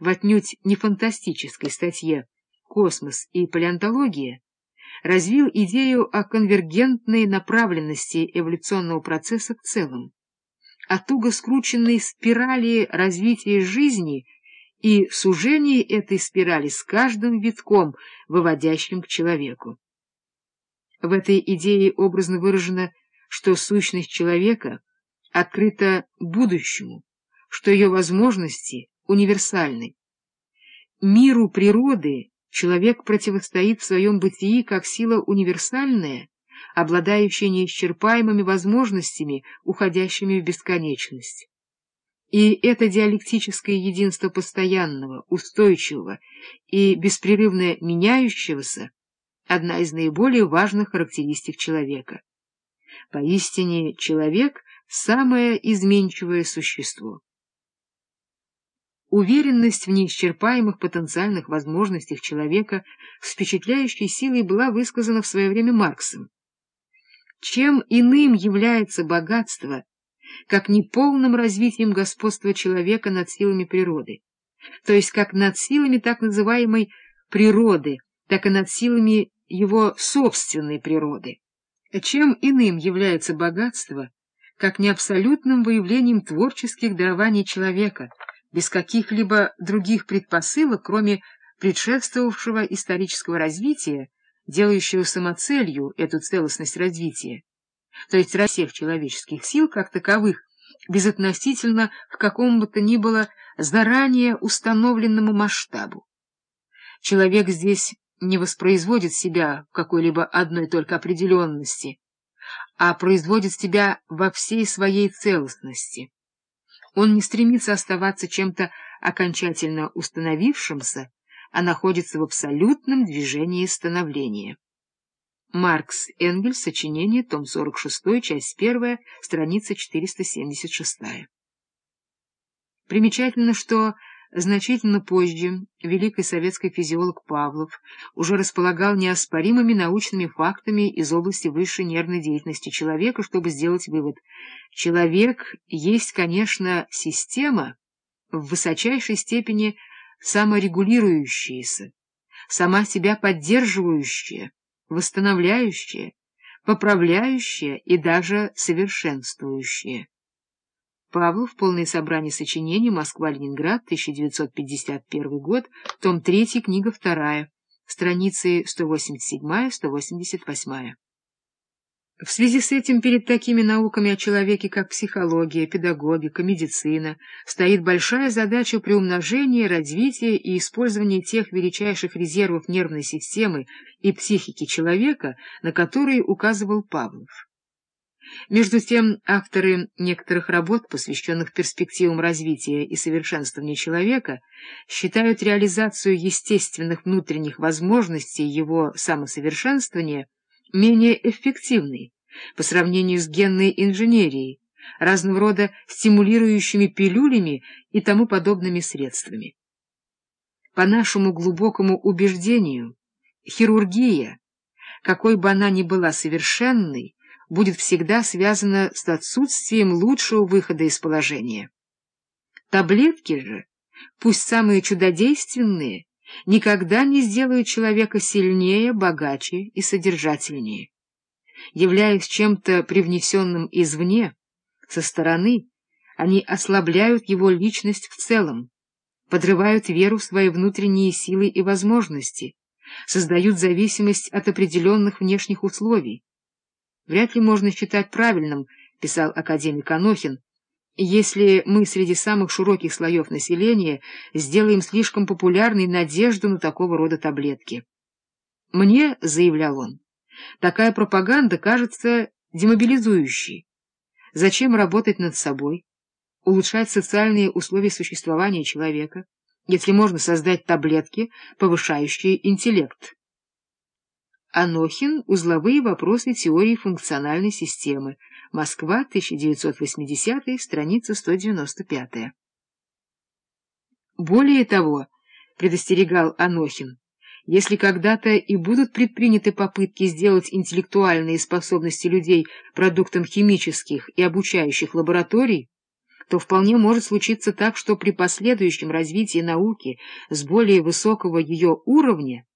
в отнюдь не фантастической статье «Космос и палеонтология» развил идею о конвергентной направленности эволюционного процесса в целом, о туго скрученной спирали развития жизни и сужении этой спирали с каждым витком, выводящим к человеку. В этой идее образно выражено, что сущность человека открыта будущему, что ее возможности универсальны. Миру природы человек противостоит в своем бытии как сила универсальная, обладающая неисчерпаемыми возможностями, уходящими в бесконечность. И это диалектическое единство постоянного, устойчивого и беспрерывно меняющегося — одна из наиболее важных характеристик человека. Поистине человек — самое изменчивое существо. Уверенность в неисчерпаемых потенциальных возможностях человека с впечатляющей силой была высказана в свое время Марксом. Чем иным является богатство, как неполным развитием господства человека над силами природы, то есть как над силами так называемой природы, так и над силами его собственной природы. Чем иным является богатство, как не абсолютным выявлением творческих дарований человека, без каких-либо других предпосылок, кроме предшествовавшего исторического развития, делающего самоцелью эту целостность развития, то есть всех человеческих сил как таковых, безотносительно к какому бы то ни было заранее установленному масштабу. Человек здесь не воспроизводит себя в какой-либо одной только определенности, а производит себя во всей своей целостности. Он не стремится оставаться чем-то окончательно установившимся, а находится в абсолютном движении становления. Маркс Энгельс, сочинение, том 46, часть 1, страница 476. Примечательно, что значительно позже великий советский физиолог Павлов уже располагал неоспоримыми научными фактами из области высшей нервной деятельности человека, чтобы сделать вывод. Человек есть, конечно, система в высочайшей степени саморегулирующаяся, сама себя поддерживающая, восстановляющее, поправляющее и даже совершенствующее. Павлов. Полное собрание сочинений. Москва-Ленинград. 1951 год. Том 3. Книга 2. Страницы 187-188. В связи с этим перед такими науками о человеке, как психология, педагогика, медицина, стоит большая задача приумножения, развития и использования тех величайших резервов нервной системы и психики человека, на которые указывал Павлов. Между тем, авторы некоторых работ, посвященных перспективам развития и совершенствования человека, считают реализацию естественных внутренних возможностей его самосовершенствования менее эффективной по сравнению с генной инженерией, разного рода стимулирующими пилюлями и тому подобными средствами. По нашему глубокому убеждению, хирургия, какой бы она ни была совершенной, будет всегда связана с отсутствием лучшего выхода из положения. Таблетки же, пусть самые чудодейственные, никогда не сделают человека сильнее, богаче и содержательнее. Являясь чем-то привнесенным извне, со стороны, они ослабляют его личность в целом, подрывают веру в свои внутренние силы и возможности, создают зависимость от определенных внешних условий. Вряд ли можно считать правильным, писал академик Анохин, если мы среди самых широких слоев населения сделаем слишком популярной надежду на такого рода таблетки. Мне, — заявлял он, — такая пропаганда кажется демобилизующей. Зачем работать над собой, улучшать социальные условия существования человека, если можно создать таблетки, повышающие интеллект? Анохин. Узловые вопросы теории функциональной системы. Москва, 1980, страница 195. Более того, предостерегал Анохин, если когда-то и будут предприняты попытки сделать интеллектуальные способности людей продуктом химических и обучающих лабораторий, то вполне может случиться так, что при последующем развитии науки с более высокого ее уровня